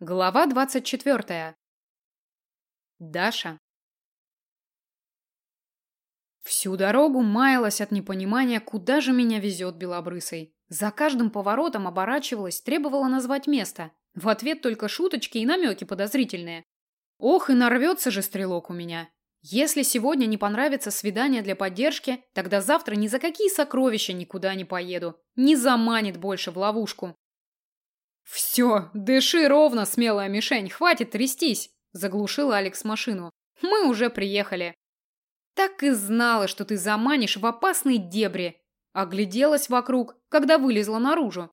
Глава 24. Даша. Всю дорогу маялась от непонимания, куда же меня везет белобрысый. За каждым поворотом оборачивалась, требовала назвать место. В ответ только шуточки и намеки подозрительные. Ох, и нарвется же стрелок у меня. Если сегодня не понравится свидание для поддержки, тогда завтра ни за какие сокровища никуда не поеду. Не заманит больше в ловушку. «Все, дыши ровно, смелая мишень, хватит трястись!» – заглушил Алекс машину. «Мы уже приехали». «Так и знала, что ты заманишь в опасные дебри!» Огляделась вокруг, когда вылезла наружу.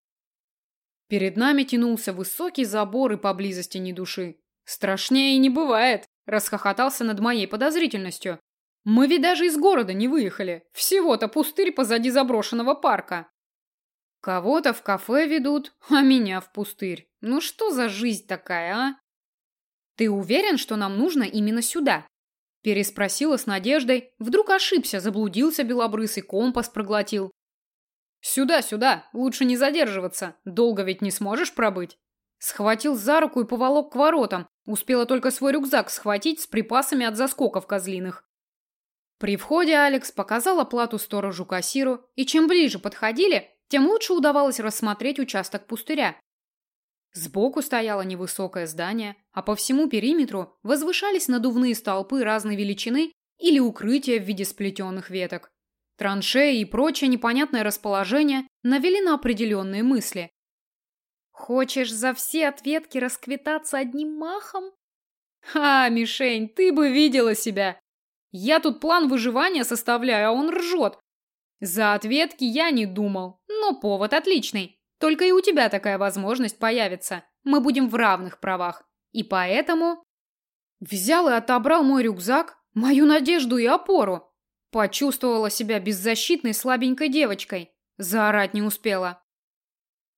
Перед нами тянулся высокий забор и поблизости ни души. «Страшнее не бывает!» – расхохотался над моей подозрительностью. «Мы ведь даже из города не выехали. Всего-то пустырь позади заброшенного парка». Кого-то в кафе ведут, а меня в пустырь. Ну что за жизнь такая, а? Ты уверен, что нам нужно именно сюда? Переспросила с надеждой. Вдруг ошибся, заблудился белобрысый, компас проглотил. Сюда, сюда, лучше не задерживаться. Долго ведь не сможешь пробыть. Схватил за руку и поволок к воротам. Успела только свой рюкзак схватить с припасами от заскоков козлиных. При входе Алекс показал оплату сторожу кассиру, и чем ближе подходили, тем лучше удавалось рассмотреть участок пустыря. Сбоку стояло невысокое здание, а по всему периметру возвышались надувные столпы разной величины или укрытия в виде сплетенных веток. Траншеи и прочее непонятное расположение навели на определенные мысли. «Хочешь за все ответки расквитаться одним махом?» «Ха, мишень, ты бы видела себя! Я тут план выживания составляю, а он ржет, за ответки я не думал, но повод отличный. Только и у тебя такая возможность появится. Мы будем в равных правах. И поэтому... Взял и отобрал мой рюкзак, мою надежду и опору. Почувствовала себя беззащитной слабенькой девочкой. Заорать не успела.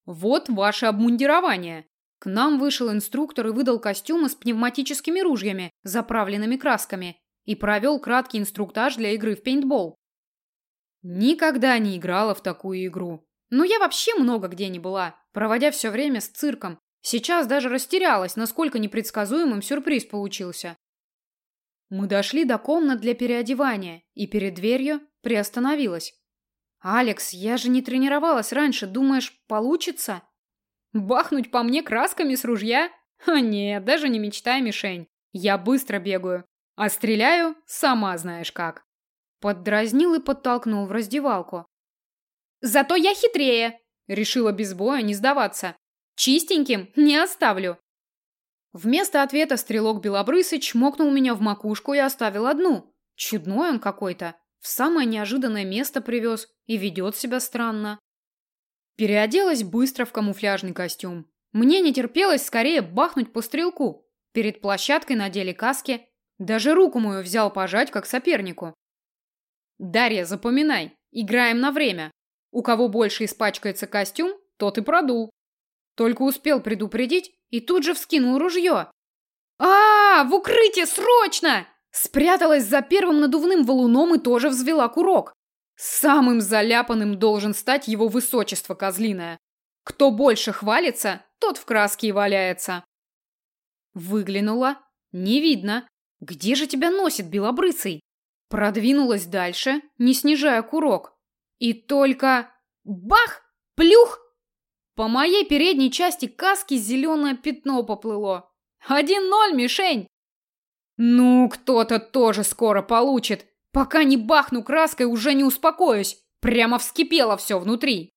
Вот ваше обмундирование. К нам вышел инструктор и выдал костюмы с пневматическими ружьями, заправленными красками, и провел краткий инструктаж для игры в пейнтбол. Никогда не играла в такую игру. Но я вообще много где не была, проводя все время с цирком. Сейчас даже растерялась, насколько непредсказуемым сюрприз получился. Мы дошли до комнат для переодевания, и перед дверью приостановилась. «Алекс, я же не тренировалась раньше, думаешь, получится?» «Бахнуть по мне красками с ружья? А нет, даже не мечтай, мишень. Я быстро бегаю, а стреляю сама знаешь как». Поддразнил и подтолкнул в раздевалку. «Зато я хитрее!» Решила без боя не сдаваться. «Чистеньким не оставлю!» Вместо ответа стрелок Белобрысый чмокнул меня в макушку и оставил одну. Чудной он какой-то. В самое неожиданное место привез и ведет себя странно. Переоделась быстро в камуфляжный костюм. Мне не терпелось скорее бахнуть по стрелку. Перед площадкой надели каски. Даже руку мою взял пожать, как сопернику. Дарья, запоминай, играем на время. У кого больше испачкается костюм, тот и продул. Только успел предупредить и тут же вскинул ружье. А, в укрытие срочно! Спряталась за первым надувным валуном и тоже взвела курок. Самым заляпанным должен стать его высочество козлиное. Кто больше хвалится, тот в краске и валяется. Выглянула. Не видно. Где же тебя носит белобрысый? Продвинулась дальше, не снижая курок. И только... Бах! Плюх! По моей передней части каски зеленое пятно поплыло. Один ноль, мишень! Ну, кто-то тоже скоро получит. Пока не бахну краской, уже не успокоюсь. Прямо вскипело все внутри.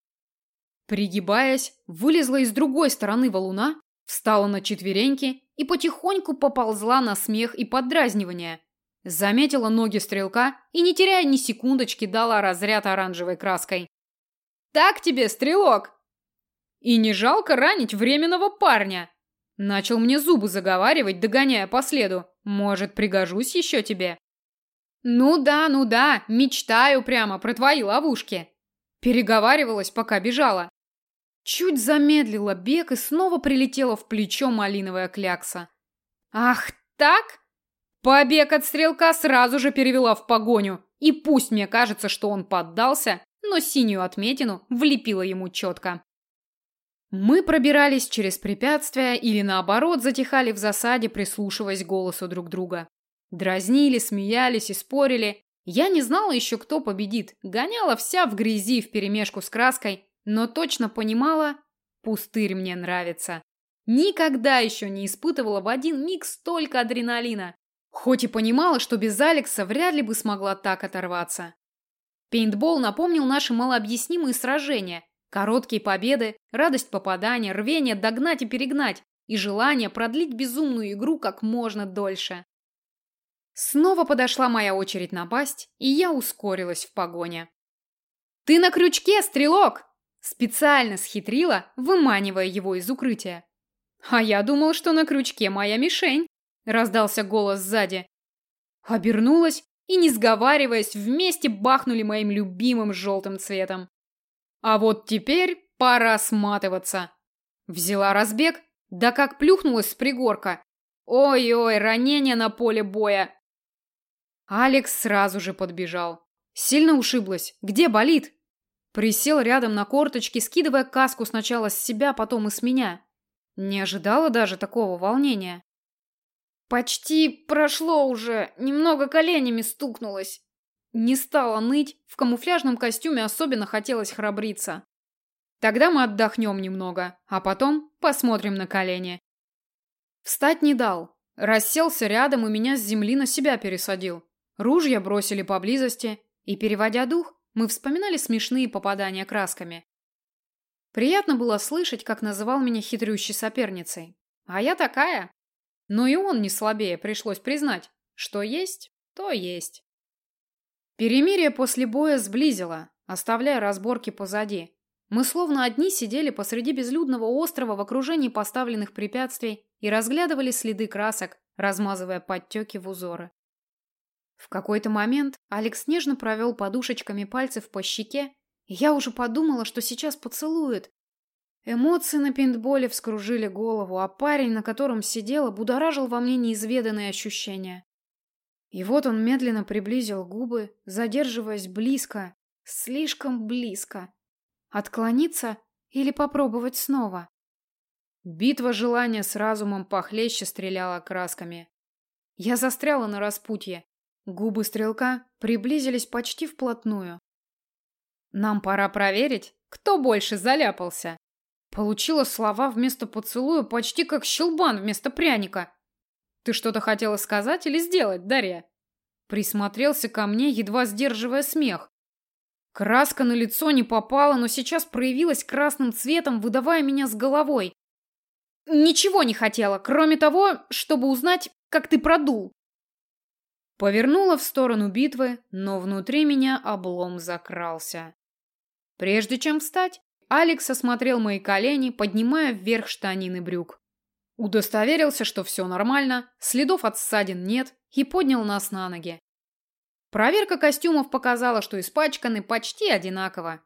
Пригибаясь, вылезла из другой стороны валуна, встала на четвереньки и потихоньку поползла на смех и поддразнивание. Заметила ноги стрелка и, не теряя ни секундочки, дала разряд оранжевой краской. «Так тебе, стрелок!» «И не жалко ранить временного парня!» Начал мне зубы заговаривать, догоняя по следу. «Может, пригожусь еще тебе?» «Ну да, ну да, мечтаю прямо про твои ловушки!» Переговаривалась, пока бежала. Чуть замедлила бег и снова прилетела в плечо малиновая клякса. «Ах так?» Побег от стрелка сразу же перевела в погоню, и пусть мне кажется, что он поддался, но синюю отметину влепила ему четко. Мы пробирались через препятствия или наоборот затихали в засаде, прислушиваясь к голосу друг друга. Дразнили, смеялись и спорили. Я не знала еще, кто победит. Гоняла вся в грязи вперемешку с краской, но точно понимала, пустырь мне нравится. Никогда еще не испытывала в один миг столько адреналина. Хоть и понимала, что без Алекса вряд ли бы смогла так оторваться. Пейнтбол напомнил наши малообъяснимые сражения. Короткие победы, радость попадания, рвение догнать и перегнать и желание продлить безумную игру как можно дольше. Снова подошла моя очередь напасть, и я ускорилась в погоне. «Ты на крючке, стрелок!» Специально схитрила, выманивая его из укрытия. «А я думал, что на крючке моя мишень!» Раздался голос сзади. Обернулась и, не сговариваясь, вместе бахнули моим любимым желтым цветом. А вот теперь пора сматываться. Взяла разбег, да как плюхнулась с пригорка. Ой-ой, ранение на поле боя. Алекс сразу же подбежал. Сильно ушиблась. Где болит? Присел рядом на корточки, скидывая каску сначала с себя, потом и с меня. Не ожидала даже такого волнения. Почти прошло уже, немного коленями стукнулось. Не стала ныть, в камуфляжном костюме особенно хотелось храбриться. Тогда мы отдохнем немного, а потом посмотрим на колени. Встать не дал. Расселся рядом и меня с земли на себя пересадил. Ружья бросили поблизости, и, переводя дух, мы вспоминали смешные попадания красками. Приятно было слышать, как называл меня хитрющей соперницей. А я такая, но и он не слабее, пришлось признать. Что есть, то есть. Перемирие после боя сблизило, оставляя разборки позади. Мы словно одни сидели посреди безлюдного острова в окружении поставленных препятствий и разглядывали следы красок, размазывая подтеки в узоры. В какой-то момент Алекс нежно провел подушечками пальцев по щеке, и я уже подумала, что сейчас поцелует, Эмоции на пейнтболе вскружили голову, а парень, на котором сидела, будоражил во мне неизведанные ощущения. И вот он медленно приблизил губы, задерживаясь близко, слишком близко. Отклониться или попробовать снова? Битва желания с разумом похлеще стреляла красками. Я застряла на распутье. Губы стрелка приблизились почти вплотную. Нам пора проверить, кто больше заляпался. Получила слова вместо поцелуя почти как щелбан вместо пряника. Ты что-то хотела сказать или сделать, Дарья? Присмотрелся ко мне, едва сдерживая смех. Краска на лицо не попала, но сейчас проявилась красным цветом, выдавая меня с головой. Ничего не хотела, кроме того, чтобы узнать, как ты продул. Повернула в сторону битвы, но внутри меня облом закрался. Прежде чем встать, Алекс осмотрел мои колени, поднимая вверх штанины брюк. Удостоверился, что все нормально, следов от ссадин нет, и поднял нас на ноги. Проверка костюмов показала, что испачканы почти одинаково.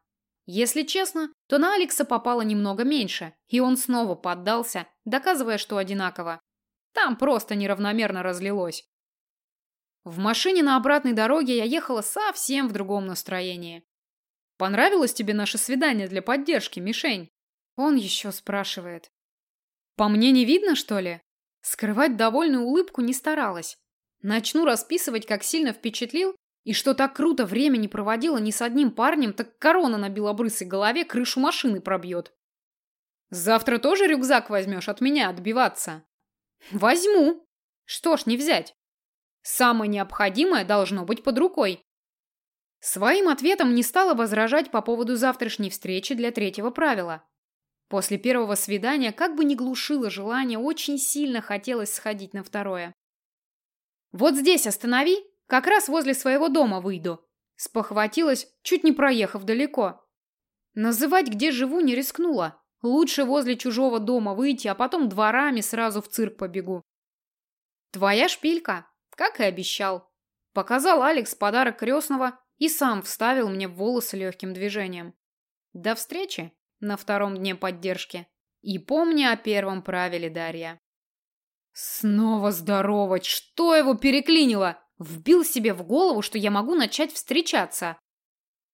Если честно, то на Алекса попало немного меньше, и он снова поддался, доказывая, что одинаково. Там просто неравномерно разлилось. В машине на обратной дороге я ехала совсем в другом настроении. Понравилось тебе наше свидание для поддержки, мишень? Он еще спрашивает. По мне не видно, что ли? Скрывать довольную улыбку не старалась. Начну расписывать, как сильно впечатлил, и что так круто время не проводила ни с одним парнем, так корона на белобрысой голове крышу машины пробьет. Завтра тоже рюкзак возьмешь от меня отбиваться? Возьму. Что ж не взять? Самое необходимое должно быть под рукой. Своим ответом не стала возражать по поводу завтрашней встречи для третьего правила. После первого свидания, как бы ни глушило желание, очень сильно хотелось сходить на второе. «Вот здесь останови, как раз возле своего дома выйду», спохватилась, чуть не проехав далеко. Называть, где живу, не рискнула. Лучше возле чужого дома выйти, а потом дворами сразу в цирк побегу. «Твоя шпилька», как и обещал. Показал Алекс подарок крестного и сам вставил мне в волосы легким движением. До встречи на втором дне поддержки. И помни о первом правиле, Дарья. Снова здоровать, что его переклинило? Вбил себе в голову, что я могу начать встречаться.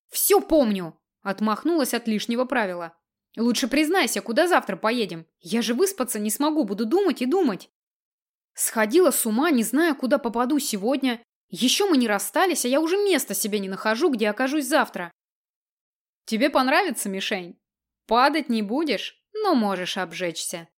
Все помню, отмахнулась от лишнего правила. Лучше признайся, куда завтра поедем? Я же выспаться не смогу, буду думать и думать. Сходила с ума, не зная, куда попаду сегодня. Еще мы не расстались, а я уже места себе не нахожу, где окажусь завтра. Тебе понравится мишень? Падать не будешь, но можешь обжечься.